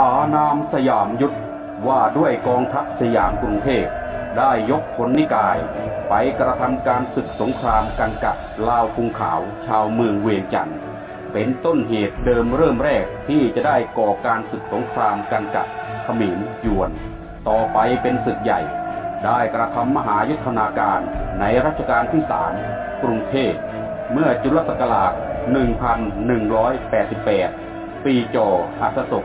อานามสยามยุทธว่าด้วยกองทัพสยามกรุงเทพได้ยกพลนิกาย ไปกระทำการศึกสงครามกันกับลาวพุงขาวชาวเมืองเวียงจันทร์เป็นต้นเหตุเดิมเริ่มแรกที่จะได้ก่อการศึกสงครามกันกับขมิญยวน ต่อไปเป็นศึกใหญ่ ได้กระทำมหายุทธนาการในรัชกาลที่สามกรุงเทพเมื่อจุลศักราช 1188 ปีจออัสศก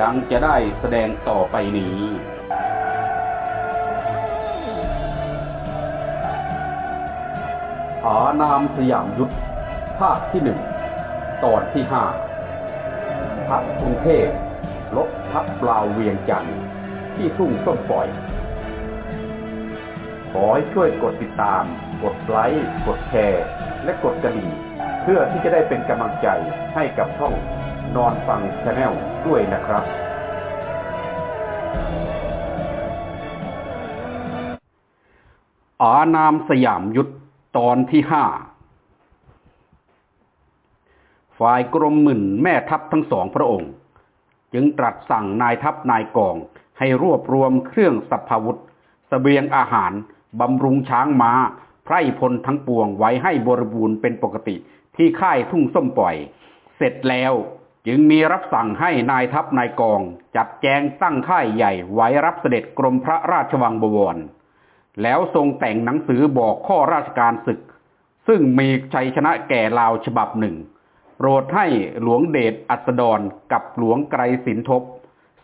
ดังจะได้แสดงต่อไปนี้อานามสยามยุทธภาคที่หนึ่งตอนที่ห้าทัพกรุงเทพลบทัพปลาวเวียงจันทร์ที่ทุ่งส้มปล่อย ขอให้ช่วยกดติดตาม กดไลค์ กดแชร์ และกดกระดิ่ง เพื่อที่จะได้เป็นกำลังใจให้กับช่อง นอนฟังชาแนลด้วยนะครับ อานามสยามยุทธตอนที่ห้าฝ่ายกรมหมื่นแม่ทัพทั้งสองพระองค์ จึงตรัสสั่งนายทัพนายกองให้รวบรวมเครื่องสัพพวุธสเสบียงอาหาร บำรุงช้างม้า ไพร่พลทั้งปวงไว้ให้บริบูรณ์เป็นปกติที่ค่ายทุ่งส้มปล่อย เสร็จแล้ว จึงมีรับสั่งให้นายทัพนายกอง จัดแจงตั้งค่ายใหญ่ไว้รับเสด็จกรมพระราชวังบวร แล้วทรงแต่งหนังสือบอกข้อราชการศึก ซึ่งมีชัยชนะแก่ลาวฉบับหนึ่ง โปรดให้หลวงเดชอัสดรกับหลวงไกรสินทบ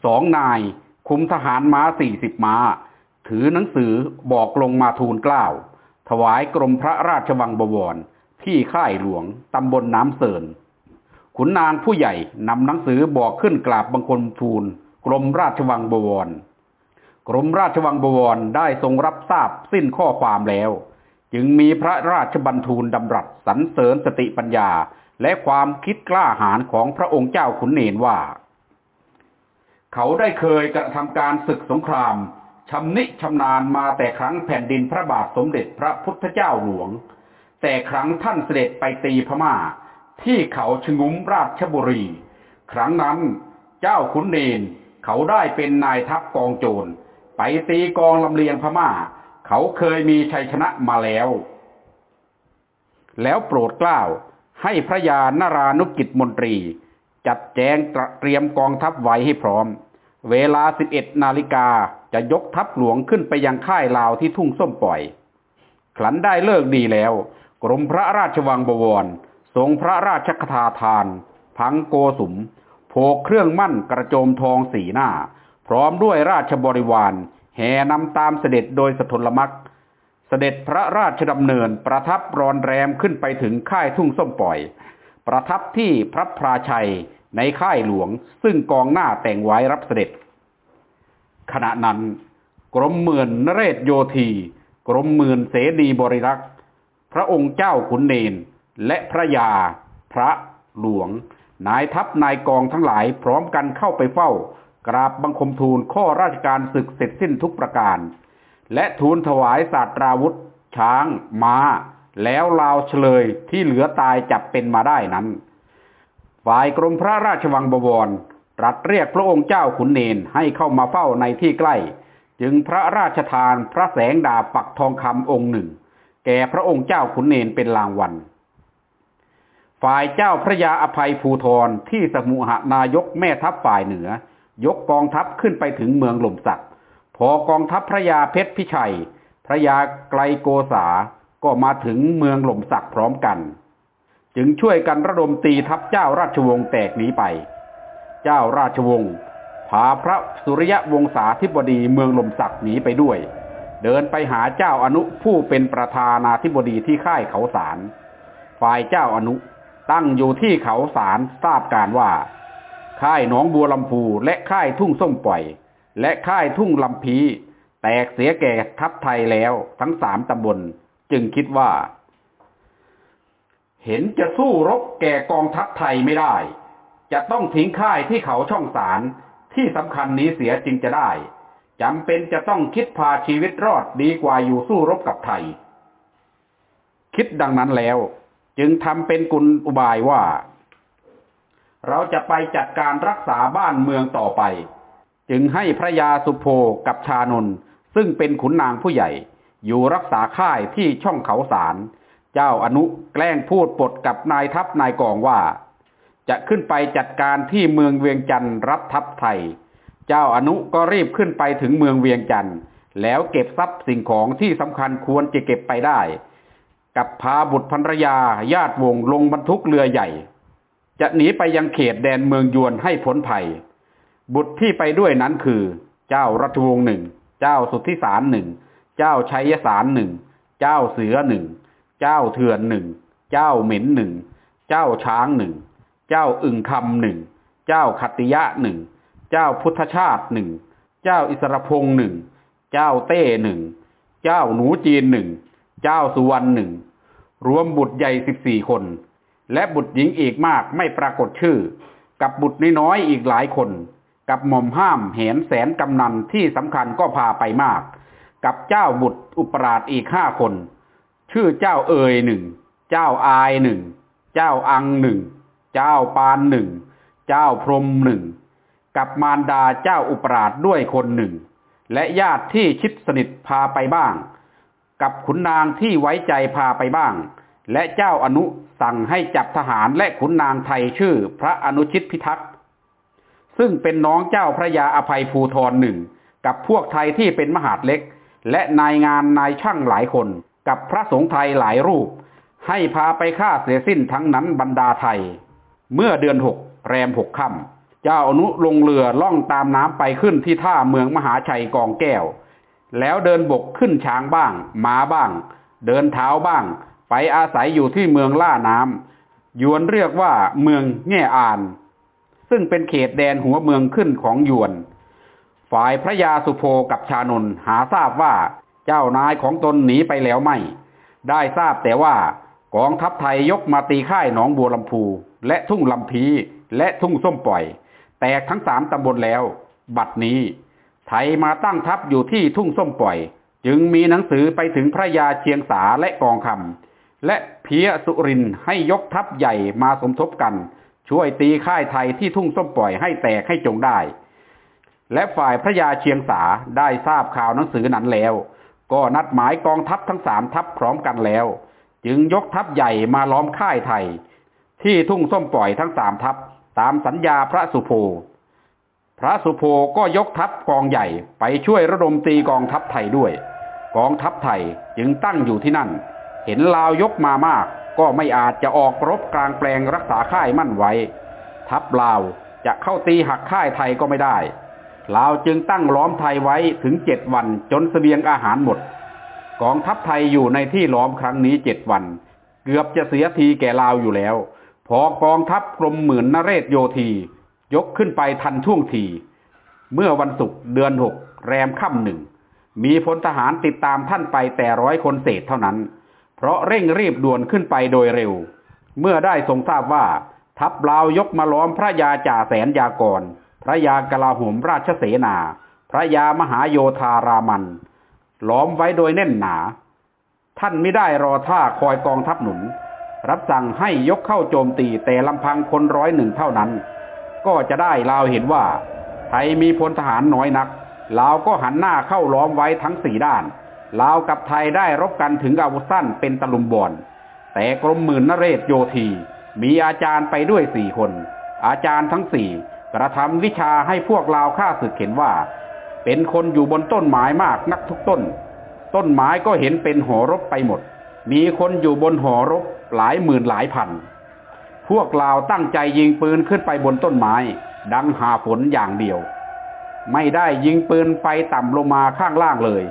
สองนายคุมทหารม้าสี่สิบม้า ถือหนังสือบอกลงมาทูลกล้าว ถวายกรมพระราชวังบวร ที่ค่ายหลวงตำบลน้ำเสิน ขุนนางผู้ใหญ่นำหนังสือบอกขึ้นกราบบังคมทูล กรมราชวังบวร กรมราชวังบวรได้ทรงรับทราบสิ้นข้อความแล้ว จึงมีพระราชบัญทูลดำรัสสรรเสริญสติปัญญา และความคิดกล้าหาญของพระองค์เจ้าขุนเนนว่า เขาได้เคยกระทำการศึกสงครามชำนิชำนาญมาแต่ครั้งแผ่นดินพระบาทสมเด็จพระพุทธเจ้าหลวง แต่ครั้งท่านเสด็จไปตีพม่า ที่เขาชงุมราชบุรี ครั้งนั้นเจ้าขุนเนนเขาได้เป็นนายทัพกองโจร ไปตีกองลำเลียงพม่า เขาเคยมีชัยชนะมาแล้ว แล้วโปรดเกล้าให้พระยานารานุกิจมนตรี จัดแจงเตรียมกองทัพไว้ให้พร้อม เวลาสิบเอ็ดนาฬิกาจะยกทัพหลวงขึ้นไปยังค่ายลาวที่ทุ่งส้มปล่อย ขลันได้เลิกดีแล้ว กรมพระราชวังบวร ทรงพระราชคทาทาน พังโกสุม โผกเครื่องมั่นกระโจมทองสีหน้า พร้อมด้วยราชบริวาร แห่นำตามเสด็จโดยสถลมักเสด็จพระราชดำเนินประทับรอนแรมขึ้นไปถึงค่ายทุ่งส้มปล่อย ประทับที่พระพราชัยในค่ายหลวงซึ่งกองหน้าแต่งไว้รับเสด็จ ขณะนั้น กรมเมือนนเรศโยธี กรมเมือนเสดีบริรักษ์ พระองค์เจ้าขุนเนน และพระยา พระหลวง นายทัพนายกองทั้งหลายพร้อมกันเข้าไปเฝ้า กราบบังคมทูลข้อราชการศึกเสร็จสิ้นทุกประการ และทูลถวายศาสตราวุธ ช้างม้า แล้วลาวเฉลยที่เหลือตายจับเป็นมาได้นั้น ฝ่ายกรมพระราชวังบวรตรัสเรียกพระองค์เจ้าขุนเนนให้เข้ามาเฝ้าในที่ใกล้ จึงพระราชทานพระแสงดาบปักทองคำองค์หนึ่งแก่พระองค์เจ้าขุนเนนเป็นรางวัล ฝ่ายเจ้าพระยาอภัยภูทรที่สมุหนายกแม่ทัพฝ่ายเหนือ ยกกองทัพขึ้นไปถึงเมืองหล่มสัก พอกองทัพพระยาเพชรพิชัย พระยาไกลโกษาก็มาถึงเมืองหล่มสักพร้อมกัน จึงช่วยกันระดมตีทัพเจ้าราชวงศ์แตกหนีไป เจ้าราชวงศ์พาพระสุริยวงศาธิบดีเมืองหล่มสักหนีไปด้วย เดินไปหาเจ้าอนุผู้เป็นประธานาธิบดีที่ค่ายเขาสาร ฝ่ายเจ้าอนุ ตั้งอยู่ที่เขาสารทราบการว่า ค่ายหนองบัวลำพูและค่ายทุ่งส้มปล่อย และค่ายทุ่งลำพีแตกเสียแก่ทัพไทยแล้วทั้งสามตำบลจึงคิดว่า เห็นจะสู้รบแก่กองทัพไทยไม่ได้ จะต้องทิ้งค่ายที่เขาช่องสารที่สำคัญนี้เสียจึงจะได้จำเป็นจะต้องคิดพาชีวิตรอดดีกว่าอยู่สู้รบกับไทย คิดดังนั้นแล้ว จึงทำเป็นกุลอุบายว่า เราจะไปจัดการรักษาบ้านเมืองต่อไป จึงให้พระยาสุโภกับชานนซึ่งเป็นขุนนางผู้ใหญ่ อยู่รักษาค่ายที่ช่องเขาสาร เจ้าอนุแกล้งพูดปดกับนายทัพนายกองว่า จะขึ้นไปจัดการที่เมืองเวียงจันทร์รับทัพไทย เจ้าอนุก็รีบขึ้นไปถึงเมืองเวียงจันทร์แล้วเก็บทรัพย์สิ่งของที่สำคัญควรจะเก็บไปได้ กับพาบุตรภรรยาญาติวงลงบรรทุกเรือใหญ่ จะหนีไปยังเขตแดนเมืองยวนให้พ้นภัย บุตรที่ไปด้วยนั้นคือ เจ้ารัชวงศ์หนึ่ง เจ้าสุทธิสารหนึ่ง เจ้าชัยสารหนึ่ง เจ้าเสือหนึ่ง เจ้าเถื่อนหนึ่ง เจ้าเหม็นหนึ่ง เจ้าช้างหนึ่ง เจ้าอึ่งคำหนึ่ง เจ้าขัติยะหนึ่ง เจ้าพุทธชาติหนึ่ง เจ้าอิสรพงษ์หนึ่ง เจ้าเต้หนึ่ง เจ้าหนูจีนหนึ่ง เจ้าสุวรรณหนึ่งรวมบุตรใหญ่สิบสี่คน และบุตรหญิงอีกมากไม่ปรากฏชื่อ กับบุตรน้อยๆอีกหลายคน กับหม่อมห้ามเห็นแสนกำนันที่สำคัญก็พาไปมาก กับเจ้าบุตรอุปราชอีกห้าคน ชื่อเจ้าเอยหนึ่งเจ้าอายหนึ่งเจ้าอังหนึ่งเจ้าปานหนึ่งเจ้าพรหมหนึ่งกับมารดาเจ้าอุปราชด้วยคนหนึ่ง และญาติที่ชิดสนิทพาไปบ้าง กับขุนนางที่ไว้ใจพาไปบ้าง และเจ้าอนุสั่งให้จับทหารและขุนนางไทยชื่อพระอนุชิตพิทักษ์ซึ่งเป็นน้องเจ้าพระยาอภัยภูทรหนึ่งกับพวกไทยที่เป็นมหาดเล็ก และนายงานนายช่างหลายคน กับพระสงฆ์ไทยหลายรูป ให้พาไปฆ่าเสียสิ้นทั้งนั้นบรรดาไทย เมื่อเดือนหกแรมหกค่ำเจ้าอนุลงเรือล่องตามน้ำไปขึ้นที่ท่าเมืองมหาชัยกองแก้ว แล้วเดินบกขึ้นช้างบ้างม้าบ้าง เดินเท้าบ้าง ไปอาศัยอยู่ที่เมืองล่าน้ำยวนเรียกว่าเมืองแง่อาน ซึ่งเป็นเขตแดนหัวเมืองขึ้นของยวน ฝ่ายพระยาสุโภกับชานนหาทราบว่าเจ้านายของตนหนีไปแล้วไม่ ได้ทราบแต่ว่ากองทัพไทยยกมาตีค่ายหนองบัวลำพู และทุ่งลำพีและทุ่งส้มปล่อย แตกทั้งสามตำบลแล้ว บัดนี้ ไทยมาตั้งทัพอยู่ที่ทุ่งส้มปล่อย จึงมีหนังสือไปถึงพระยาเชียงสาและกองคำและเพียสุรินให้ยกทัพใหญ่มาสมทบกัน ช่วยตีค่ายไทยที่ทุ่งส้มปล่อยให้แตกให้จงได้ และฝ่ายพระยาเชียงสาได้ทราบข่าวหนังสือนั้นแล้ว ก็นัดหมายกองทัพทั้งสามทัพพร้อมกันแล้ว จึงยกทัพใหญ่มาล้อมค่ายไทย ที่ทุ่งส้มปล่อยทั้งสามทัพตามสัญญาพระสุโภ พระสุโภก็ยกทัพกองใหญ่ไปช่วยระดมตีกองทัพไทยด้วย กองทัพไทยจึงตั้งอยู่ที่นั่น เห็นลาวยกมามาก ก็ไม่อาจจะออกรบกลางแปลงรักษาค่ายมั่นไว้ ทัพลาวจะเข้าตีหักค่ายไทยก็ไม่ได้ลาวจึงตั้งล้อมไทยไว้ถึงเจ็ดวันจนสเสบียงอาหารหมด กองทัพไทยอยู่ในที่ล้อมครั้งนี้เจ็ดวัน เกือบจะเสียทีแก่ลาวอยู่แล้ว พอกองทัพกรมหมื่นนเรศโยธี ยกขึ้นไปทันท่วงที เมื่อวันศุกร์เดือนหกแรมค่ำหนึ่ง มีพลทหารติดตามท่านไปแต่ร้อยคนเศษเท่านั้น เพราะเร่งรีบด่วนขึ้นไปโดยเร็ว เมื่อได้ทรงทราบว่า ทัพลาวยกมาล้อมพระยาจ่าแสนยากร พระยากลาโหมราชเสนา พระยามหาโยธารามัน ล้อมไว้โดยแน่นหนา ท่านไม่ได้รอท่าคอยกองทัพหนุน รับสั่งให้ยกเข้าโจมตีแต่ลำพังคนร้อยหนึ่งเท่านั้น ก็จะได้ลาวเห็นว่า ไทยมีพลทหารน้อยนักลาวก็หันหน้าเข้าล้อมไว้ทั้งสี่ด้านลาวกับไทยได้รบกันถึงอาวุธสั้นเป็นตะลุมบอลแต่กรมหมื่นนเรศโยธี มีอาจารย์ไปด้วยสี่คน อาจารย์ทั้งสี่กระทำวิชาให้พวกลาวฆ่าศึกเห็นว่า เป็นคนอยู่บนต้นไม้มากนักทุกต้น ต้นไม้ก็เห็นเป็นหอรบไปหมด มีคนอยู่บนหอรบหลายหมื่นหลายพัน พวกลาตั้งใจยิงปืนขึ้นไปบนต้นไม้ ดังหาฝนอย่างเดียว ไม่ได้ยิงปืนไปต่ำลงมาข้างล่างเลย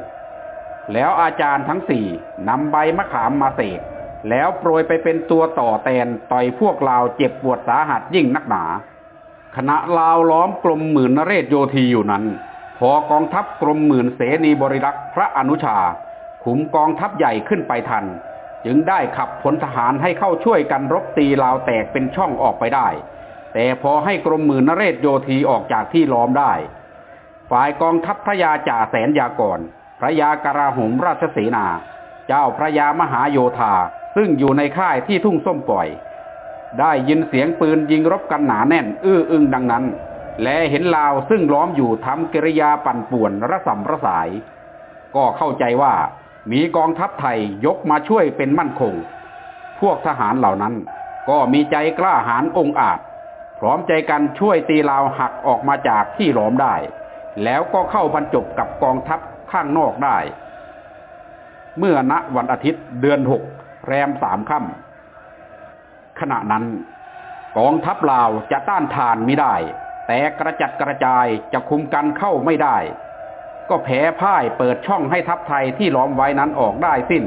แล้วอาจารย์ทั้งสี่นำใบมะขามมาเสกแล้วโปรยไปเป็นตัวต่อแตนต่อยพวกลาเจ็บปวดสาหัสยิ่งนักหนาขณะลาวล้อมกลมหมื่นนเรศโยธีอยู่นั้น พอกองทัพกรมหมื่นเสนีบริรักษ์พระอนุชา ขุมกองทัพใหญ่ขึ้นไปทัน จึงได้ขับพลทหารให้เข้าช่วยกันรบตีลาวแตกเป็นช่องออกไปได้ แต่พอให้กรมหมื่นนเรศโยธีออกจากที่ล้อมได้ ฝ่ายกองทัพพระยาจ่าแสนยากรพระยากราหมราชเสนา เจ้าพระยามหาโยธาซึ่งอยู่ในค่ายที่ทุ่งส้มปล่อย ได้ยินเสียงปืนยิงรบกันหนาแน่น อื้ออึงดังนั้น และเห็นลาวซึ่งล้อมอยู่ทำกิริยาปั่นป่วนระสำระสาย ก็เข้าใจว่า มีกองทัพไทยยกมาช่วยเป็นมั่นคง พวกทหารเหล่านั้น ก็มีใจกล้าหาญองอาจ พร้อมใจกันช่วยตีลาวหักออกมาจากที่หลอมได้ แล้วก็เข้าบรรจบกับกองทัพข้างนอกได้ เมื่อณวันอาทิตย์เดือนหกแรมสามค่ำขณะนั้นกองทัพลาวจะต้านทานไม่ได้ แต่กระจัดกระจายจะคุมกันเข้าไม่ได้ ก็แพ้พ่ายเปิดช่องให้ทัพไทยที่ล้อมไว้นั้นออกได้สิ้น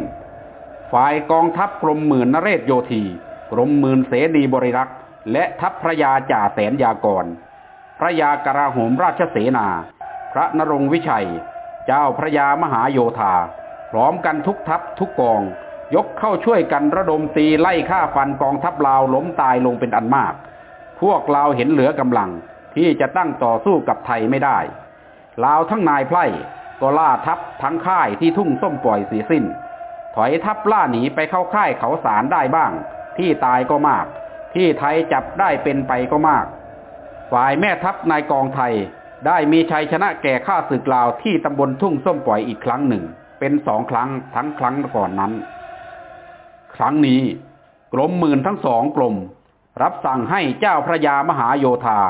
ฝ่ายกองทัพกรมหมื่นนเรศโยธีกรมหมื่นเสนีบริรักษ์ และทัพพระยาจ่าแสนยากร พระยากราโหมราชเสนา พระนรงวิชัย เจ้าพระยามหาโยธา พร้อมกันทุกทัพทุกกอง ยกเข้าช่วยกันระดมตีไล่ฆ่าฟันกองทัพลาวล้มตายลงเป็นอันมาก พวกลาวเห็นเหลือกำลังที่จะตั้งต่อสู้กับไทยไม่ได้ ลาวทั้งนายไพร่ก็ล่าทัพทั้งค่ายที่ทุ่งส้มปล่อยเสียสิ้น ถอยทัพล่าหนีไปเข้าค่ายเขาสารได้บ้าง ที่ตายก็มาก ที่ไทยจับได้เป็นไปก็มาก ฝ่ายแม่ทัพนายกองไทยได้มีชัยชนะแก่ข้าศึกลาวที่ตำบลทุ่งส้มปล่อยอีกครั้งหนึ่ง เป็นสองครั้งทั้งครั้งก่อนนั้น ครั้งนี้กรมหมื่นทั้งสองกรมรับสั่งให้เจ้าพระยามหาโยธา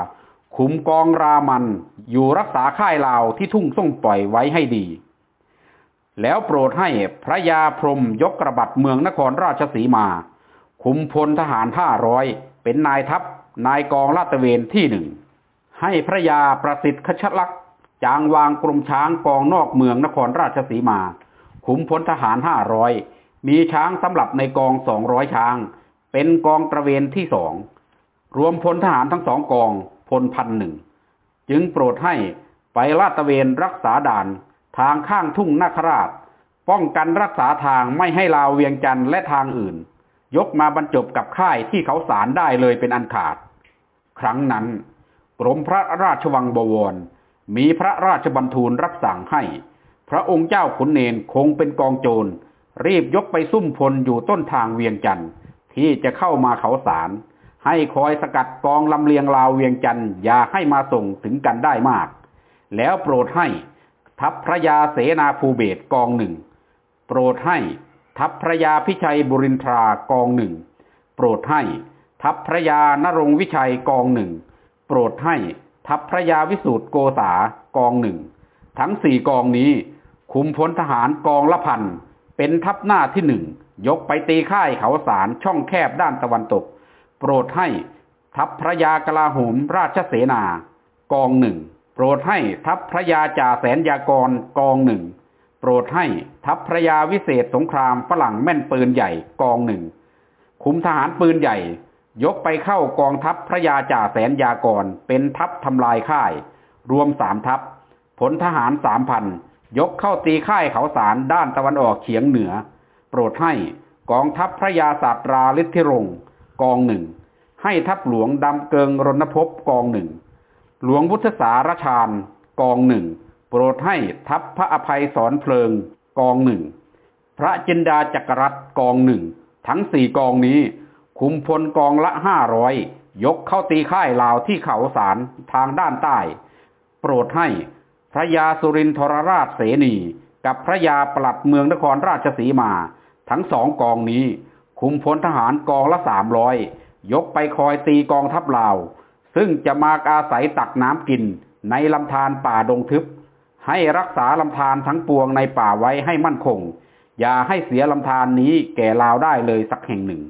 ขุมกองรามันอยู่รักษาค่ายลาวที่ทุ่งส่งปล่อยไว้ให้ดี แล้วโปรดให้พระยาพรมยกกระบัดเมืองนครราชสีมาคุมพลทหารห้าร้อยเป็นนายทัพนายกองลาดตระเวนที่หนึ่ง ให้พระยาประสิทธิ์ขชลักษ์จางวางกรมช้างกองนอกเมืองนครราชสีมา ขุมพลทหารห้าร้อยมีช้างสำหรับในกองสองร้อยช้าง เป็นกองตระเวนที่สอง รวมพลทหารทั้งสองกอง พลพันหนึ่ง จึงโปรดให้ไปลาดตระเวนรักษาด่านทางข้างทุ่งนาคราช ป้องกันรักษาทางไม่ให้ลาวเวียงจันทร์และทางอื่น ยกมาบรรจบกับค่ายที่เขาสารได้เลยเป็นอันขาด ครั้งนั้นกรมพระราชวังบวร มีพระราชบัญทูลรับสั่งให้ พระองค์เจ้าขุนเนนคงเป็นกองโจร รีบยกไปซุ่มพลอยู่ต้นทางเวียงจันทร์ที่จะเข้ามาเขาสาร ให้คอยสกัดกองลำเลียงลาวเวียงจันทร์อย่าให้มาส่งถึงกันได้มาก แล้วโปรดให้ทัพพระยาเสนาภูเบศกองหนึ่ง โปรดให้ทัพพระยาพิชัยบุรินทรากองหนึ่ง โปรดให้ทัพพระยานรงวิชัยกองหนึ่ง โปรดให้ทัพพระยาวิสูตรโกษากองหนึ่ง ทั้งสี่กองนี้ คุมพลทหารกองละพันเป็นทัพหน้าที่หนึ่งยกไปตีค่ายเขาสารช่องแคบด้านตะวันตก โปรดให้ทัพพระยากลาโหมราชเสนากองหนึ่งโปรดให้ทัพพระยาจ่าแสนยากรกองหนึ่งโปรดให้ทัพพระยาวิเศษสงครามฝรั่งแม่นปืนใหญ่กองหนึ่งคุมทหารปืนใหญ่ ยกไปเข้ากองทัพพระยาจ่าแสนยากรเป็นทัพทำลายค่าย รวมสามทัพผลทหารสามพันยกเข้าตีค่ายเขาสารด้านตะวันออกเฉียงเหนือ โปรดให้กองทัพพระยาศาสตราฤทธิรงค์ กองหนึ่ง ให้ทัพหลวงดำเกิงรณพบกองหนึ่ง หลวงวุฒิสารชาญกองหนึ่ง โปรดให้ทัพพระอภัยสอนเพลิงกองหนึ่ง พระจินดาจักรรัตกองหนึ่ง ทั้งสี่กองนี้ คุมพลกองละห้าร้อยยกเข้าตีค่ายลาวที่เขาสารทางด้านใต้ โปรดให้พระยาสุรินทรราชเสนี กับพระยาปลัดเมืองนครราชสีมา ทั้งสองกองนี้ คุมพลทหารกองละสามร้อยยกไปคอยตีกองทัพลาว ซึ่งจะมาอาศัยตักน้ำกินในลำธารป่าดงทึบ ให้รักษาลำธารทั้งปวงในป่าไว้ให้มั่นคง อย่าให้เสียลำธารนี้แก่ลาวได้เลยสักแห่งหนึ่ง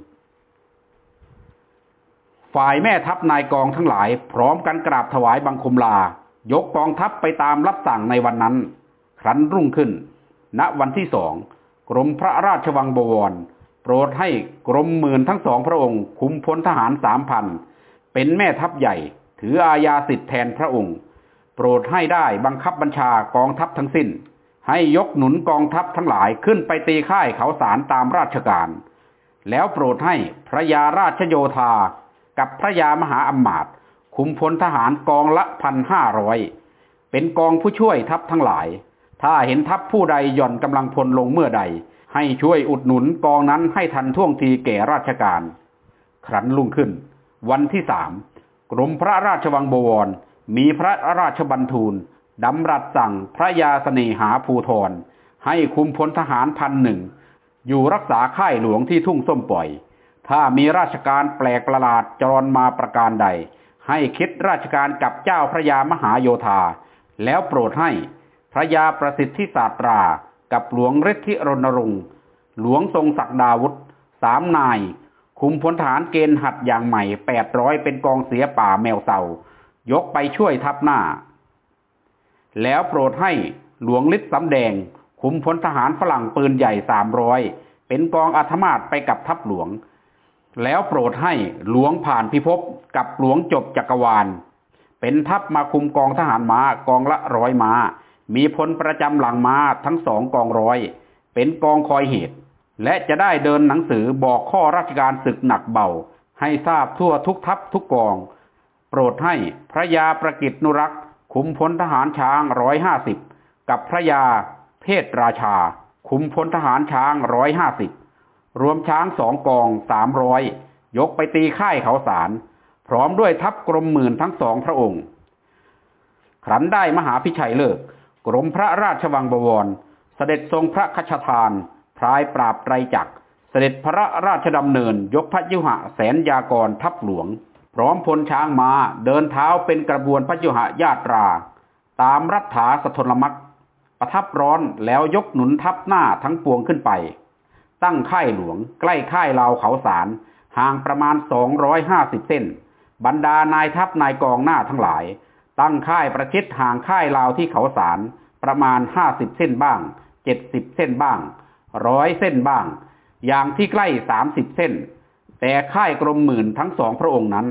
ฝ่ายแม่ทัพนายกองทั้งหลาย พร้อมกันกราบถวายบังคมลา ยกกองทัพไปตามรับสั่งในวันนั้น ครั้นรุ่งขึ้น ณวันที่สองกรมพระราชวังบวร โปรดให้กรมหมื่นทั้งสองพระองค์ คุมพลทหารสามพันเป็นแม่ทัพใหญ่ ถืออาญาสิทธิแทนพระองค์ โปรดให้ได้บังคับบัญชากองทัพทั้งสิ้น ให้ยกหนุนกองทัพทั้งหลายขึ้นไปตีค่ายเขาสารตามราชการ แล้วโปรดให้พระยาราชโยธา กับพระยามหาอำมาตคุมพลทหารกองละพันห้าร้อยเป็นกองผู้ช่วยทัพทั้งหลาย ถ้าเห็นทัพผู้ใดหย่อนกำลังพลลงเมื่อใด ให้ช่วยอุดหนุนกองนั้นให้ทันท่วงทีแก่ราชการ ครั้นลุ่งขึ้น วันที่สามกรมพระราชวังบวร มีพระราชบัญทูลดำรัสสั่งพระยาเสน่หาภูทรให้คุมพลทหารพันหนึ่งอยู่รักษาค่ายหลวงที่ทุ่งส้มปล่อย ถ้ามีราชการแปลกประหลาดจรมาประการใด ให้คิดราชการกับเจ้าพระยามหาโยธา แล้วโปรดให้พระยาประสิทธิศาสตรา กับหลวงฤทธิรณรงค์ หลวงทรงศักดาวุธสามนาย คุมพลฐานเกณฑ์หัดอย่างใหม่แปดร้อยเป็นกองเสียป่าแมวเต่ายกไปช่วยทัพหน้า แล้วโปรดให้หลวงฤทธิ์สำแดง คุมพลทหารฝรั่งปืนใหญ่สามร้อยเป็นกองอัธมาศไปกับทัพหลวง แล้วโปรดให้หลวงผ่านพิภพกับหลวงจบจักรวาล เป็นทัพมาคุมกองทหารม้ากองละร้อยม้า มีพลประจำหลังมาทั้งสองกองร้อย เป็นกองคอยเหตุ และจะได้เดินหนังสือบอกข้อราชการศึกหนักเบา ให้ทราบทั่วทุกทัพทุกกอง โปรดให้พระยาประกิตนุรักษ์คุมพลทหารช้างร้อยห้าสิบกับพระยาเพศราชาคุมพลทหารช้างร้อยห้าสิบรวมช้างสองกองสามร้อยยกไปตีค่ายเขาสาร พร้อมด้วยทัพกรมหมื่นทั้งสองพระองค์ ครั้นได้มหาพิชัยเลิก กรมพระราชวังบวร เสด็จทรงพระคชทาน พรายปราบไตรจักร เสด็จพระราชดำเนิน ยกพระยุหะแสนยากรทัพหลวง พร้อมพลช้างมา้าเดินเท้าเป็นกระบวนพระยุหะญาตรา ตามรัฐาสทนมักประทับร้อนแล้วยกหนุนทัพหน้าทั้งปวงขึ้นไป ตั้งค่ายหลวง ใกล้ค่ายลาวเขาสารห่างประมาณสองร้อยห้าสิบเส้น บรรดานายทัพนายกองหน้าทั้งหลาย ตั้งค่ายประชิดห่างค่ายลาวที่เขาสารประมาณห้าสิบเส้นบ้างเจ็ดสิบเส้นบ้างร้อยเส้นบ้าง อย่างที่ใกล้สามสิบเส้น แต่ค่ายกรมหมื่นทั้งสองพระองค์นั้น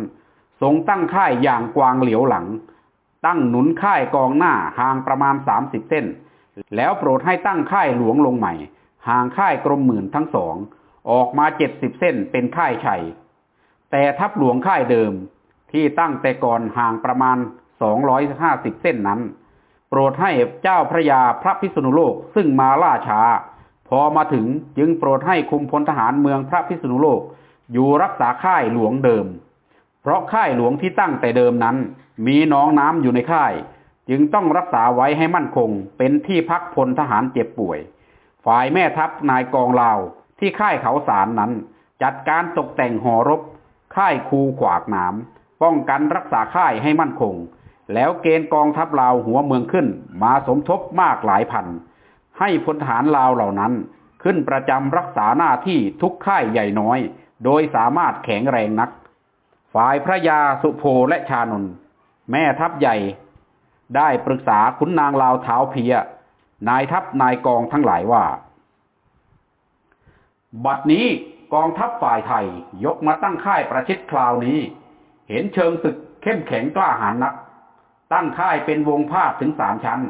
ทรงตั้งค่ายอย่างกวางเหลียวหลัง ตั้งหนุนค่ายกองหน้าห่างประมาณสามสิบเส้น แล้วโปรดให้ตั้งค่ายหลวงลงใหม่ ห่างค่ายกรมหมื่นทั้งสองออกมาเจ็ดสิบเส้นเป็นค่ายชัย แต่ทัพหลวงค่ายเดิมที่ตั้งแต่ก่อนห่างประมาณ สองร้อยห้าสิบเส้นนั้น โปรดให้เจ้าพระยาพระพิษณุโลกซึ่งมาล่าช้า พอมาถึงจึงโปรดให้คุมพลทหารเมืองพระพิษณุโลกอยู่รักษาค่ายหลวงเดิม เพราะค่ายหลวงที่ตั้งแต่เดิมนั้น มีหนองน้ำอยู่ในค่าย จึงต้องรักษาไว้ให้มั่นคงเป็นที่พักพลทหารเจ็บป่วย ฝ่ายแม่ทัพนายกองลาวที่ค่ายเขาสารนั้น จัดการตกแต่งหอรบ ค่ายคูขวากหนามป้องกันรักษาค่ายให้มั่นคง แล้วเกณฑ์กองทัพลาวหัวเมืองขึ้น มาสมทบมากหลายพัน ให้พลทหารลาวเหล่านั้น ขึ้นประจำรักษาหน้าที่ทุกค่ายใหญ่น้อย โดยสามารถแข็งแรงนัก ฝ่ายพระยาสุโภและชานนท์แม่ทัพใหญ่ ได้ปรึกษาขุนนางลาวเท้าเพีย นายทัพนายกองทั้งหลายว่า บัดนี้กองทัพฝ่ายไทยยกมาตั้งค่ายประชิดคราวนี้ เห็นเชิงศึกเข้มแข็งกล้าหาญนัก ตั้งค่ายเป็นวงภาพถึงสามชั้น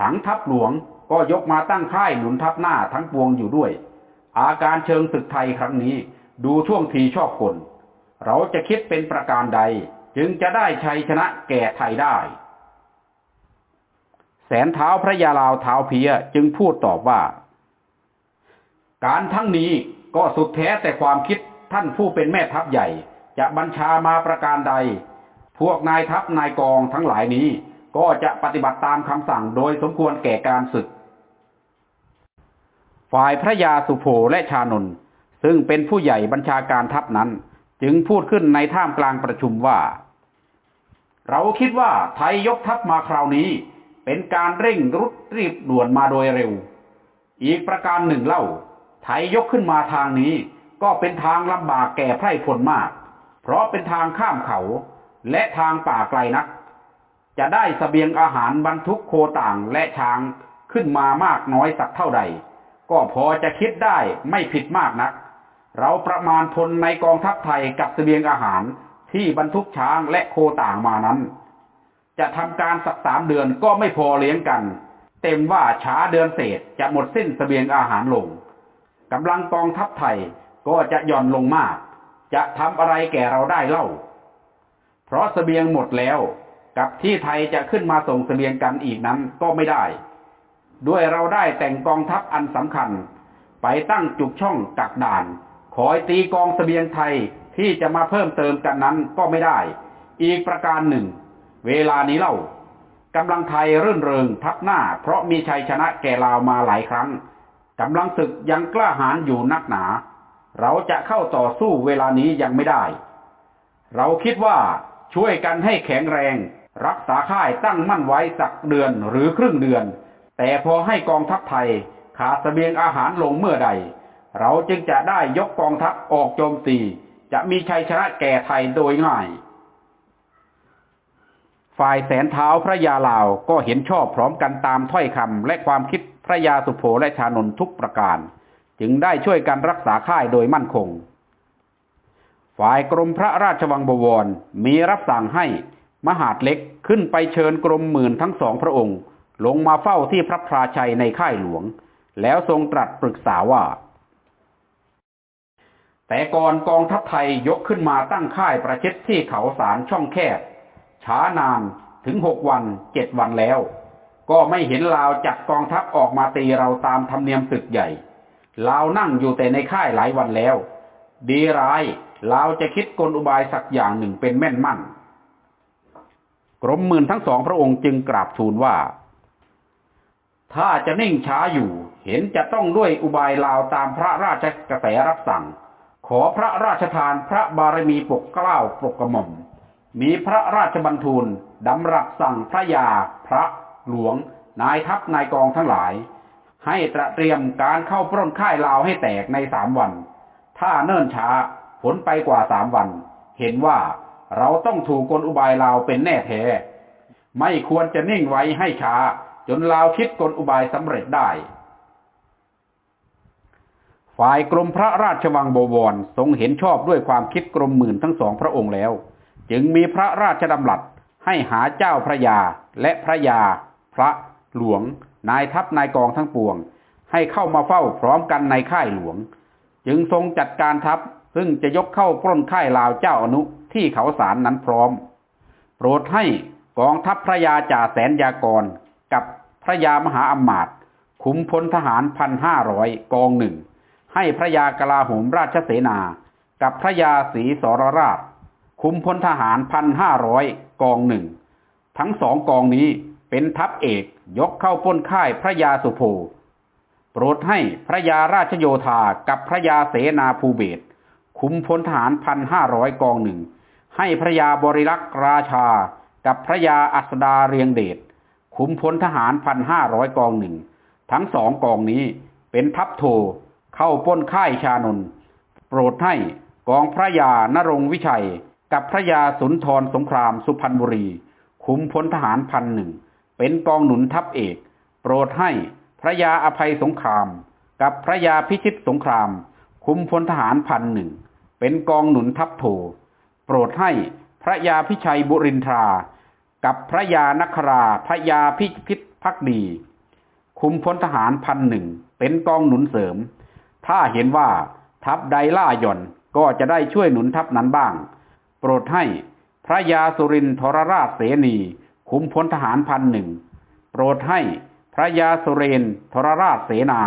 ถังทัพหลวงก็ยกมาตั้งค่ายหนุนทัพหน้าทั้งปวงอยู่ด้วย อาการเชิงศึกไทยครั้งนี้ดูท่วงทีชอบคน เราจะคิดเป็นประการใด จึงจะได้ชัยชนะแก่ไทยได้ แสนเท้าพระยาลาวเท้าเพียจึงพูดตอบว่า การทั้งนี้ก็สุดแท้แต่ความคิดท่านผู้เป็นแม่ทัพใหญ่ จะบัญชามาประการใด พวกนายทัพนายกองทั้งหลายนี้ ก็จะปฏิบัติตามคำสั่งโดยสมควรแก่การศึก ฝ่ายพระยาสุโภและชานนซึ่งเป็นผู้ใหญ่บัญชาการทัพนั้น จึงพูดขึ้นในท่ามกลางประชุมว่า เราคิดว่าไทยยกทัพมาคราวนี้ เป็นการเร่งรุดรีบด่วนมาโดยเร็ว อีกประการหนึ่งเล่า ไทยยกขึ้นมาทางนี้ ก็เป็นทางลำบากแก่ไพร่พลมาก เพราะเป็นทางข้ามเขา และทางป่าไกลนัก จะได้สเสบียงอาหารบรรทุกโคต่างและช้างขึ้นมามากน้อยสักเท่าใด ก็พอจะคิดได้ไม่ผิดมากนัก เราประมาณพลในกองทัพไทยกับสเสบียงอาหารที่บรรทุกช้างและโคต่างมานั้น จะทำการสักสามเดือนก็ไม่พอเลี้ยงกัน เต็มว่าช้าเดือนเศษจะหมดสิ้นสเสบียงอาหารลงกำลังกองทัพไทยก็จะย่อนลงมาก จะทำอะไรแก่เราได้เล่า เพราะสเสบียงหมดแล้ว กับที่ไทยจะขึ้นมาส่งสเสบียงกันอีกนั้นก็ไม่ได้ ด้วยเราได้แต่งกองทัพอันสำคัญ ไปตั้งจุกช่องกักด่านคอยตีกองสเสบียงไทยที่จะมาเพิ่มเติมกันนั้นก็ไม่ได้ อีกประการหนึ่ง เวลานี้เล่ากำลังไทยรื่นเริงทับหน้า เพราะมีชัยชนะแก่ลาวมาหลายครั้งกำลังศึกยังกล้าหาญอยู่นักหนา เราจะเข้าต่อสู้เวลานี้ยังไม่ได้ เราคิดว่า ช่วยกันให้แข็งแรง รักษาค่ายตั้งมั่นไว้สักเดือนหรือครึ่งเดือน แต่พอให้กองทัพไทยขาดเสบียงอาหารลงเมื่อใด เราจึงจะได้ยกกองทัพออกโจมตี จะมีชัยชนะแก่ไทยโดยง่าย ฝ่ายแสนเท้าพระยาลาวก็เห็นชอบพร้อมกันตามถ้อยคำและความคิดพระยาสุโภและชานนทุกประการ จึงได้ช่วยกันรักษาค่ายโดยมั่นคง ฝ่ายกรมพระราชวังบวรมีรับสั่งให้มหาดเล็กขึ้นไปเชิญกรมหมื่นทั้งสองพระองค์ ลงมาเฝ้าที่พระพราชัยในค่ายหลวง แล้วทรงตรัสปรึกษาว่า แต่ก่อนกองทัพไทยยกขึ้นมาตั้งค่ายประชิดที่เขาสารช่องแคบ ช้านานถึงหกวันเจ็ดวันแล้ว ก็ไม่เห็นลาวจัดกองทัพออกมาตีเราตามธรรมเนียมศึกใหญ่ลาวนั่งอยู่แต่ในค่ายหลายวันแล้ว ดีร้าย ลาจะคิดกลอุบายสักอย่างหนึ่งเป็นแม่นมั่น กรมหมื่นทั้งสองพระองค์จึงกราบทูลว่า ถ้าจะนิ่งช้าอยู่เห็นจะต้องด้วยอุบายลาวตามพระราชกระแสรับสั่ง ขอพระราชทานพระบารมีปกเกล้าปกกระหม่อม มีพระราชบัญทูลดำรัสสั่งพระยา พระหลวง นายทัพนายกองทั้งหลาย ให้ตระเตรียมการเข้าปล้นค่ายลาวให้แตกในสามวัน ถ้าเนิ่นช้า ผลไปกว่าสามวัน เห็นว่าเราต้องถูกกลอุบายลาวเป็นแน่แท้ ไม่ควรจะนิ่งไว้ให้ช้า จนลาวคิดกลอุบายสำเร็จได้ ฝ่ายกรมพระราชวังบวรทรงเห็นชอบด้วยความคิดกรมหมื่นทั้งสองพระองค์แล้ว จึงมีพระราชดำรัสให้หาเจ้าพระยาและพระยา พระหลวง นายทัพนายกองทั้งปวง ให้เข้ามาเฝ้าพร้อมกันในค่ายหลวง จึงทรงจัดการทัพ ซึ่งจะยกเข้าปล้นค่ายลาวเจ้าอนุที่เขาสารนั้นพร้อม โปรดให้กองทัพพระยาจ่าแสนยากรกับพระยามหาอมาตย์ขุมพลทหารพันห้าร้อยกองหนึ่ง ให้พระยากลาโหมราชเสนา กับพระยาศรีสรราชคุมพลทหารพันห้าร้อยกองหนึ่ง ทั้งสองกองนี้เป็นทัพเอกยกเข้าป้นค่ายพระยาสุโภโปรดให้พระยาราชโยธากับพระยาเสนาภูเบศ คุมพลทหารพันห้าร้อยกองหนึ่ง ให้พระยาบริรักษ์ราชา กับพระยาอัสดาเรียงเดชคุมพลทหารพันห้าร้อยกองหนึ่ง ทั้งสองกองนี้เป็นทัพโทเข้าป้นค่ายชานน โปรดให้กองพระยานรงวิชัย กับพระยาสุนทรสงครามสุพรรณบุรีคุมพลทหารพันหนึ่ง เป็นกองหนุนทัพเอก โปรดให้พระยาอภัยสงคราม กับพระยาพิชิตสงคราม คุมพลทหารพันหนึ่ง เป็นกองหนุนทัพโถโปรดให้พระยาพิชัยบุรินทรา กับพระยานครา พระยาพิพิธพักดี คุมพลทหารพันหนึ่งเป็นกองหนุนเสริม ถ้าเห็นว่าทัพใดล่าหย่อนก็จะได้ช่วยหนุนทัพนั้นบ้าง โปรดให้พระยาสุรินทรราชเสนีคุมพลทหารพันหนึ่งโปรดให้พระยาสุเรนทรราชเสนา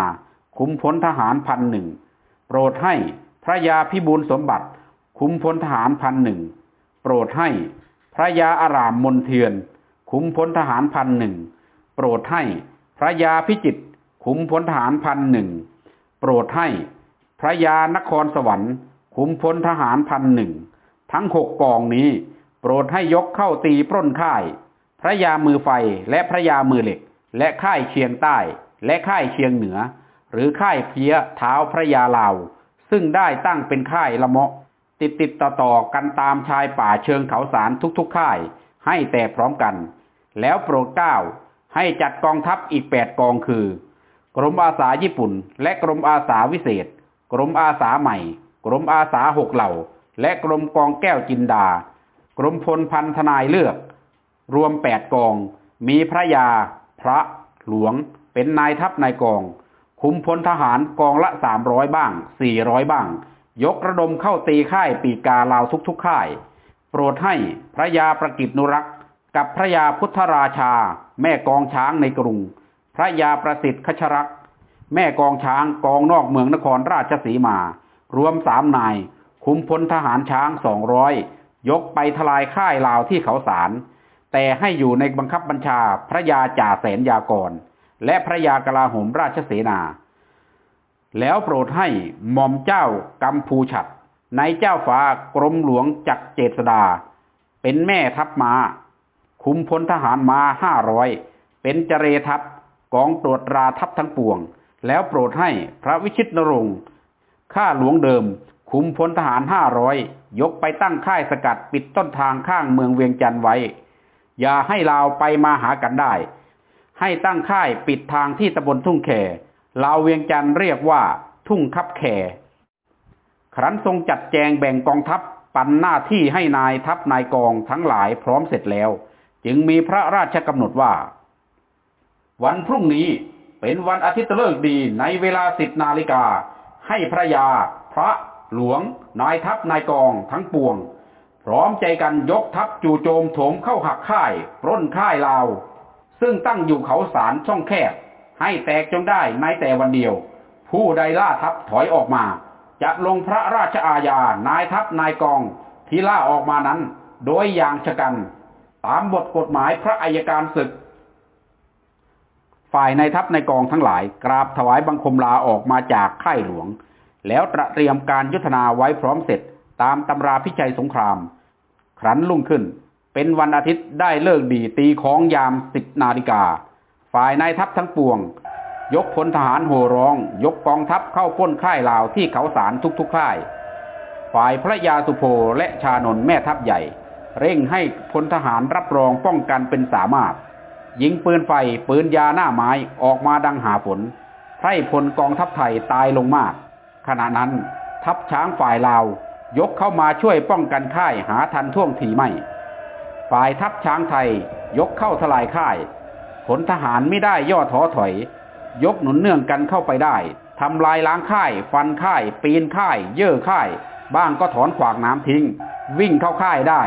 คุมพลทหารพันหนึ่งโปรดให้ พระยาพิบูลสมบัติ คุมพลทหารพันหนึ่งโปรดให้ พระยาอารามมนเทียน คุมพลทหารพันหนึ่งโปรดให้ พระยาพิจิตคุมพลทหารพันหนึ่งโปรดให้ พระยานครสวรรค์ คุมพลทหารพันหนึ่งทั้งหกกองนี้ โปรดให้ยกเข้าตีปล้นค่าย พระยามือไฟและพระยามือเหล็ก และค่ายเชียงใต้ และค่ายเชียงเหนือ หรือค่ายเพี้ยเท้าพระยาลาว ซึ่งได้ตั้งเป็นค่ายละเมาะ ติดติดต่อต่อกันตามชายป่าเชิงเขาสารทุกๆค่าย ให้แต่พร้อมกัน แล้วโปรดเก้าให้จัดกองทัพอีกแปดกองคือ กรมอาสาญี่ปุ่น และกรมอาสาวิเศษ กรมอาสาใหม่ กรมอาสาหกเหล่า และกรมกองแก้วจินดา กรมพลพันธนายเลือก รวมแปดกอง มีพระยา พระหลวง เป็นนายทัพนายกอง คุมพลทหารกองละสามร้อยบ้างสี่ร้อยบ้าง ยกระดมเข้าตีค่ายปีกาลาวทุกๆค่าย โปรดให้พระยาประกิตนุรักษ์กับพระยาพุทธราชา แม่กองช้างในกรุง พระยาประสิทธิ์ขชรักษ์แม่กองช้างกองนอกเมืองนครราชสีมา รวมสามนาย คุมพลทหารช้างสองร้อยยกไปทลายค่ายลาวที่เขาสาร แต่ให้อยู่ในบังคับบัญชาพระยาจ่าแสนยากร และพระยากลาโหมราชเสนา แล้วโปรดให้หม่อมเจ้ากัมพูฉัดในเจ้าฟ้ากรมหลวงจักรเจษดา เป็นแม่ทัพมา คุมพลทหารมาห้าร้อยเป็นเจเรทัพกองตรวจราทัพทั้งปวง แล้วโปรดให้พระวิชิตนรงค์ข้าหลวงเดิม คุมพลทหารห้าร้อยยกไปตั้งค่ายสกัดปิดต้นทางข้างเมืองเวียงจันทร์ไว้ อย่าให้ลาวไปมาหากันได้ ให้ตั้งค่ายปิดทางที่ตำบลทุ่งแขลาวเวียงจันทร์เรียกว่าทุ่งคับแขครั้นทรงจัดแจงแบ่งกองทัพปันหน้าที่ให้นายทัพนายกองทั้งหลายพร้อมเสร็จแล้ว จึงมีพระราชกำหนดว่า วันพรุ่งนี้เป็นวันอาทิตย์เลิกดีในเวลาสิบนาฬิกา ให้พระยา พระหลวง นายทัพนายกองทั้งปวง พร้อมใจกันยกทัพจู่โจมโถมเข้าหักค่ายปล้นค่ายลาว ซึ่งตั้งอยู่เขาสารช่องแคบ ให้แตกจงได้ในแต่วันเดียว ผู้ใดล่าทัพถอยออกมา จะลงพระราชอาญานายทัพนายกองที่ล่าออกมานั้น โดยอย่างชะกัน ตามบทกฎหมายพระอัยการศึก ฝ่ายในทัพในกองทั้งหลาย กราบถวายบังคมลาออกมาจากค่ายหลวง แล้วตระเตรียมการยุทธนาไว้พร้อมเสร็จตามตำราพิชัยสงคราม ครั้นลุ่งขึ้น เป็นวันอาทิตย์ได้เลิกดีตีของยามสิบนาฬิกา ฝ่ายนายทัพทั้งปวง ยกพลทหารโห่ร้อง ยกกองทัพเข้าพ้นค่ายลาวที่เขาสารทุกๆค่าย ฝ่ายพระยาสุโภและชานนแม่ทัพใหญ่ เร่งให้พลทหารรับรองป้องกันเป็นสามารถ ยิงปืนไฟปืนยาหน้าไม้ออกมาดังหาฝนไพร่พลกองทัพไทยตายลงมาก ขณะนั้นทัพช้างฝ่ายลาว ยกเข้ามาช่วยป้องกันค่ายหาทันท่วงทีไม่ ฝ่ายทัพช้างไทยยกเข้าทลายค่ายผลทหารไม่ได้ย่อท้อถอย ยกหนุนเนื่องกันเข้าไปได้ทำลายล้างค่าย ฟันค่าย ปีนค่าย เย่อค่าย บ้างก็ถอนขวากน้ำทิ้ง วิ่งเข้าค่ายได้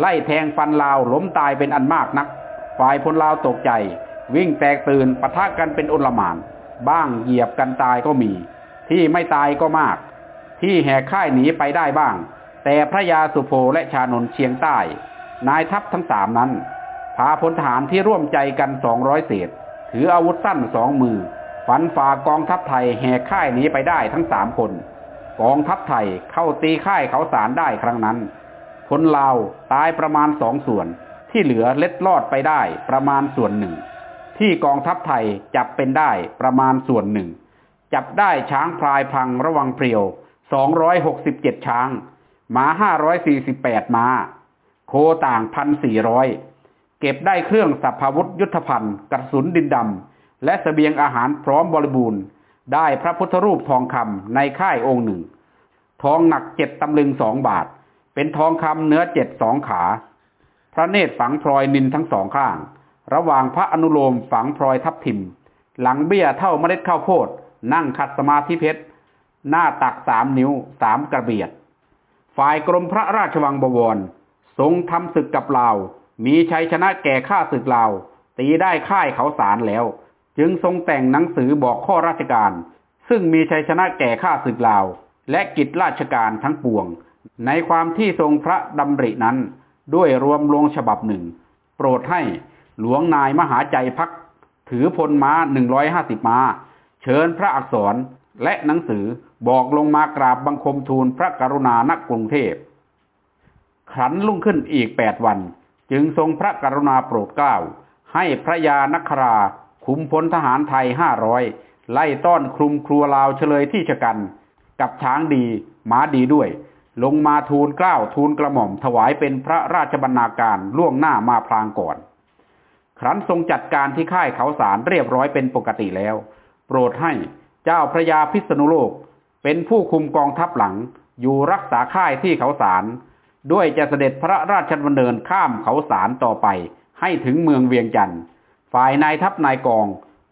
ไล่แทงฟันลาวล้มตายเป็นอันมากนัก ฝ่ายพลลาวตกใจ วิ่งแตกตื่นปะทะกันเป็นอนลหมาน บ้างเหยียบกันตายก็มี ที่ไม่ตายก็มาก ที่แหกค่ายหนีไปได้บ้าง แต่พระยาสุโภและชานนเชียงใต้ นายทัพทั้งสามนั้น พาพลทหารที่ร่วมใจกันสองร้อยเศษ ถืออาวุธสั้นสองมือ ฝันฝ่ากองทัพไทยแหกค่ายหนีไปได้ทั้งสามคน กองทัพไทยเข้าตีค่ายเขาสารได้ครั้งนั้นพลลาวตายประมาณสองส่วน ที่เหลือเล็ดลอดไปได้ประมาณส่วนหนึ่ง ที่กองทัพไทยจับเป็นได้ประมาณส่วนหนึ่ง จับได้ช้างพลายพังระวังเพรียวสองร้อยหกสิบเจ็ดช้างม้าห้าร้อยสี่สิบแปดม้า ต่างพันสี่ร้อยเก็บได้เครื่องสัพพวุธยุทธภัณฑ์กระสุนดินดำและสเสบียงอาหารพร้อมบริบูรณ์ ได้พระพุทธรูปทองคำในค่ายองค์หนึ่ง ทองหนักเจ็ดตำลึงสองบาท เป็นทองคำเนื้อเจ็ดสองขา พระเนตรฝังพลอยนินทั้งสองข้าง ระหว่างพระอนุโลมฝังพลอยทับทิม หลังเบี้ยเท่าเมล็ดข้าวโพด นั่งขัดสมาธิเพชรหน้าตักสามนิ้วสามกระเบียด ฝ่ายกรมพระราชวังบวร ทรงทำศึกกับลาว มีชัยชนะแก่ข้าศึกลาว ตีได้ค่ายเขาสารแล้ว จึงทรงแต่งหนังสือบอกข้อราชการ ซึ่งมีชัยชนะแก่ข้าศึกลาว และกิจราชการทั้งปวง ในความที่ทรงพระดำรินั้น ด้วยรวมลงฉบับหนึ่ง โปรดให้หลวงนายมหาใจพัก ถือพลม้าหนึ่งร้อยห้าสิบม้า เชิญพระอักษรและหนังสือบอกลงมากราบบังคมทูลพระกรุณาณกรุงเทพ ขันลุ่งขึ้นอีกแปดวัน จึงทรงพระกรุณาโปรดเกล้า ให้พระยานคราคุมพลทหารไทยห้าร้อยไล่ต้อนคลุมครัวลาวเฉลยที่ชะกัน กับช้างดีหมาดีด้วย ลงมาทูลเกล้าทูลกระหม่อมถวายเป็นพระราชบรรณาการล่วงหน้ามาพลางก่อน ครั้นทรงจัดการที่ค่ายเขาสารเรียบร้อยเป็นปกติแล้ว โปรดให้เจ้าพระยาพิษณุโลก เป็นผู้คุมกองทัพหลังอยู่รักษาค่ายที่เขาสาร ด้วยจะเสด็จพระราชดำเนินข้ามเขาสารต่อไป ให้ถึงเมืองเวียงจันทร์ฝ่ายนายทัพนายกอง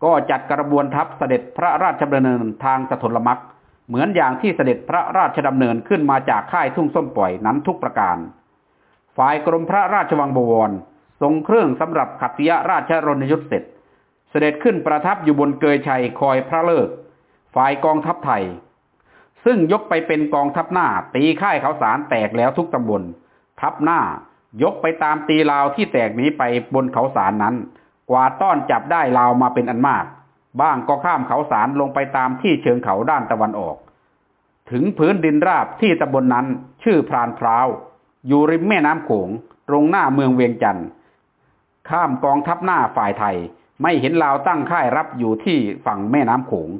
ก็จัดกระบวนทัพเสด็จพระราชดำเนินทางสถลมักเหมือนอย่างที่เสด็จพระราชดำเนินขึ้นมาจากค่ายทุ่งส้มปล่อยนั้นทุกประการ ฝ่ายกรมพระราชวังบวรทรงเครื่องสำหรับขัตติยราชรณยุทธเสร็จ เสด็จขึ้นประทับอยู่บนเกยชัยคอยพระเลิก ฝ่ายกองทัพไทย ซึ่งยกไปเป็นกองทัพหน้า ตีค่ายเขาสารแตกแล้วทุกตำบล ทัพหน้ายกไปตามตีลาวที่แตกนี้ไปบนเขาสารนั้น กว่าต้อนจับได้ลาวมาเป็นอันมาก บ้างก็ข้ามเขาสารลงไปตามที่เชิงเขาด้านตะวันออก ถึงพื้นดินราบที่ตำบลนนั้น ชื่อพรานพร้าว อยู่ริมแม่น้ำโขง ตรงหน้าเมืองเวียงจันทร์ข้ามกองทัพหน้าฝ่ายไทย ไม่เห็นลาวตั้งค่ายรับอยู่ที่ฝั่งแม่น้ำโขง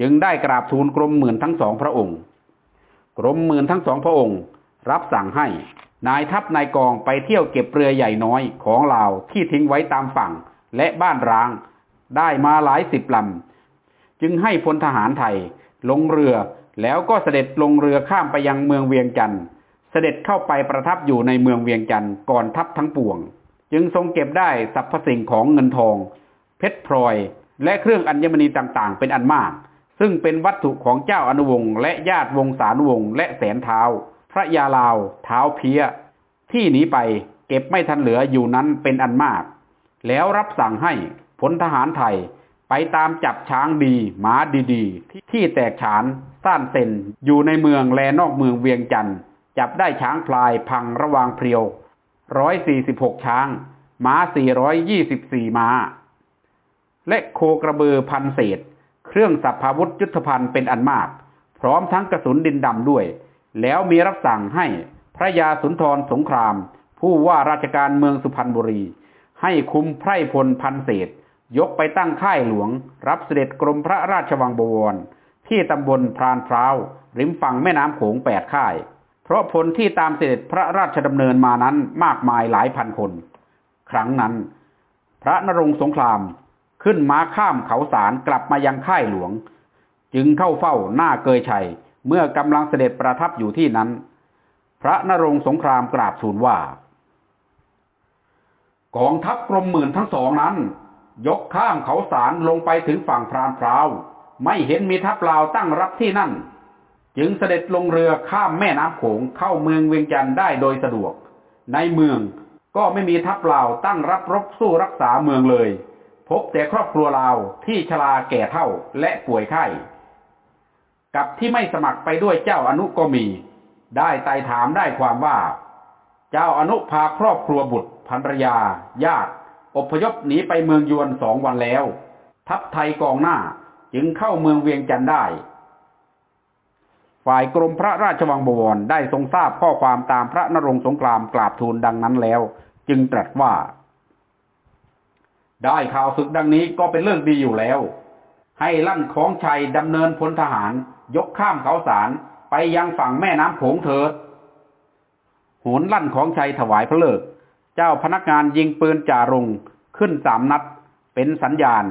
จึงได้กราบทูลกรมหมื่นทั้งสองพระองค์ กรมหมื่นทั้งสองพระองค์ รับสั่งให้นายทัพนายกองไปเที่ยวเก็บเรือใหญ่น้อยของลาวที่ทิ้งไว้ตามฝั่งและบ้านร้าง ได้มาหลายสิบลำจึงให้พลทหารไทย ลงเรือแล้วก็เสด็จลงเรือข้ามไปยังเมืองเวียงจันทร์เสด็จเข้าไปประทับอยู่ในเมืองเวียงจันทร์ก่อนทัพทั้งปวง จึงทรงเก็บได้สรรพสิ่งของเงินทอง เพชรพลอย และเครื่องอัญมณีต่างๆ เป็นอันมาก ซึ่งเป็นวัตถุของเจ้าอนุวงศ์และญาติวงศานุวงศ์และแสนเท้า พระยาลาวเท้าเพีย ที่หนีไปเก็บไม่ทันเหลืออยู่นั้นเป็นอันมาก แล้วรับสั่งให้พลทหารไทยไปตามจับช้างดีหมาดีๆ ที่แตกฉานซ่านเซนอยู่ในเมืองแลนอกเมืองเวียงจันทร์จับได้ช้างพลายพังระวางเพรียวร้อยสี่สิบหกช้างม้าสี่ร้อยยี่สิบสี่ม้า และโคกระบือพันเศษ เครื่องสัพพาวุธยุทธภัณฑ์เป็นอันมาก พร้อมทั้งกระสุนดินดำด้วย แล้วมีรับสั่งให้พระยาสุนทรสงคราม ผู้ว่าราชการเมืองสุพรรณบุรี ให้คุมไพร่พลพันเศษ ยกไปตั้งค่ายหลวง รับเสด็จกรมพระราชวังบวร ที่ตำบลพรานพร้าวริมฝั่งแม่น้ำโขงแปดค่าย เพราะพลที่ตามเสด็จพระราชดำเนินมานั้นมากมายหลายพันคน ครั้งนั้น พระนรงสงคราม ขึ้นม้าข้ามเขาสารกลับมายังค่ายหลวง จึงเข้าเฝ้าหน้าเกยชัย เมื่อกำลังเสด็จประทับอยู่ที่นั้น พระนรงสงครามกราบทูลว่า กองทัพกรมหมื่นทั้งสองนั้น ยกข้ามเขาสารลงไปถึงฝั่งพรานพราว ไม่เห็นมีทัพลาวตั้งรับที่นั่น จึงเสด็จลงเรือข้ามแม่น้ำโขงเข้าเมืองเวียงจันทร์ได้โดยสะดวก ในเมืองก็ไม่มีทัพลาวตั้งรับรบสู้รักษาเมืองเลย พบแต่ครอบครัวลาที่ชราแก่เท่าและป่วยไข้ กับที่ไม่สมัครไปด้วยเจ้าอนุก็มี ได้ไต่ถามได้ความว่า เจ้าอนุพาครอบครัวบุตรภรรยา ญาติ อพยพหนีไปเมืองยวนสองวันแล้ว ทัพไทยกองหน้าจึงเข้าเมืองเวียงจันได้ ฝ่ายกรมพระราชวังบวรได้ทรงทราบข้อความตามพระนรงสงครามกราบทูลดังนั้นแล้ว จึงตรัสว่า ได้ข่าวศึกดังนี้ก็เป็นเรื่องดีอยู่แล้ว ให้ลั่นของชัยดำเนินพลทหาร ยกข้ามเขาสารไปยังฝั่งแม่น้ำโขงเถิดโหนลั่นของชัยถวายพระเลิก เจ้าพนักงานยิงปืนจ่ารงขึ้นสามนัด เป็นสัญญาณ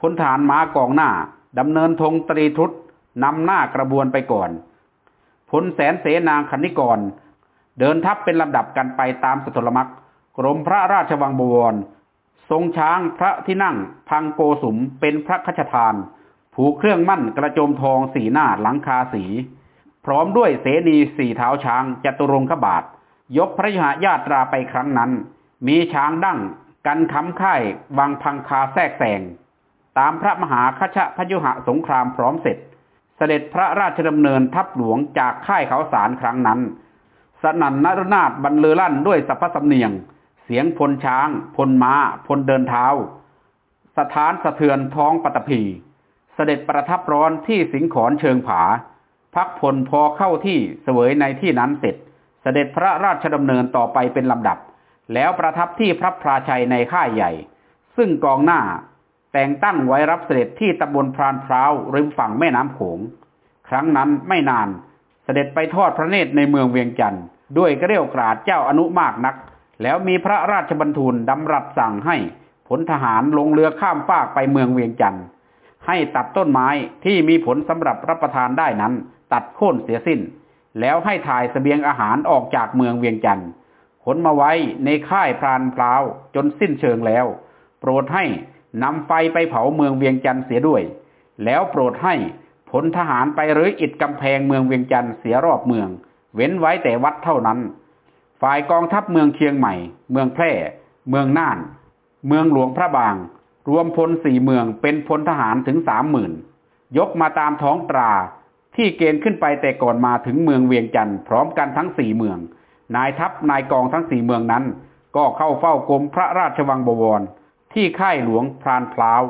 พลทหารม้ากองหน้าดำเนินธงตรีทุตนำหน้ากระบวนไปก่อนพลแสนเสนางคณิกร เดินทัพเป็นลำดับกันไปตามสถลมักกรมพระราชวังบวร ทรงช้างพระที่นั่งพังโกสุมเป็นพระคชทาน ผูกเครื่องมั่นกระโจมทองสีหน้าหลังคาสี พร้อมด้วยเสนีสี่เท้าช้างจตุรงคบาท ยกพระยาญาตราไปครั้งนั้น มีช้างดั้งกันค้ำค่ายวังพังคาแทรกแซงตามพระมหาคชพยุหะสงครามพร้อมเสร็จ เสด็จพระราชดำเนินทัพหลวงจากค่ายเขาสารครั้งนั้น สนั่นนรนาถบรรลือลั่นด้วยสัพพสำเนียง สียงพลช้าง พลม้า พลเดินเท้า สถานสะเทือนท้องปตภีเสด็จประทับร้อนที่สิงขอนเชิงผา พักพลพอเข้าที่เสวยในที่นั้นเสร็จ เสด็จพระราชดำเนินต่อไปเป็นลำดับ แล้วประทับที่พระพราชัยในค่ายใหญ่ ซึ่งกองหน้า แต่งตั้งไว้รับเสด็จที่ตำบลพรานพร้าวริมฝั่งแม่น้ำโขง ครั้งนั้นไม่นาน เสด็จไปทอดพระเนตรในเมืองเวียงจันทร์ด้วยเกลี้ยวกราดเจ้าอนุมากนัก แล้วมีพระราชบัญทูลดำรัสสั่งให้ผลทหารลงเรือข้ามฟากไปเมืองเวียงจันทร์ให้ตัดต้นไม้ที่มีผลสำหรับรับประทานได้นั้น ตัดโค่นเสียสิ้น แล้วให้ถ่ายสเสบียงอาหารออกจากเมืองเวียงจันทร์ขนมาไว้ในค่ายพรานพลาวจนสิ้นเชิงแล้ว โปรดให้นำไฟไปเผาเมืองเวียงจันทร์เสียด้วย แล้วโปรดให้ผลทหารไปรื้ออิฐกำแพงเมืองเวียงจันทร์เสียรอบเมือง เว้นไว้แต่วัดเท่านั้น ฝ่ายกองทัพเมืองเชียงใหม่ เมืองแพร่ เมืองน่าน เมืองหลวงพระบาง รวมพลสี่เมืองเป็นพลทหารถึงสามหมื่นยกมาตามท้องตรา ที่เกณฑ์ขึ้นไปแต่ก่อนมาถึงเมืองเวียงจันทร์พร้อมกันทั้งสี่เมือง นายทัพนายกองทั้งสี่เมืองนั้น ก็เข้าเฝ้ากรมพระราชวังบวร ที่ค่ายหลวงพรานพลาว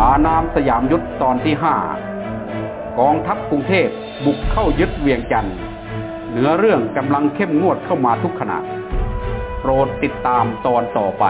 อานามสยามยุทธตอนที่ห้า กองทัพกรุงเทพบุกเข้ายึดเวียงจันทร์เนื้อเรื่องกำลังเข้มงวดเข้ามาทุกขณะโปรดติดตามตอนต่อไป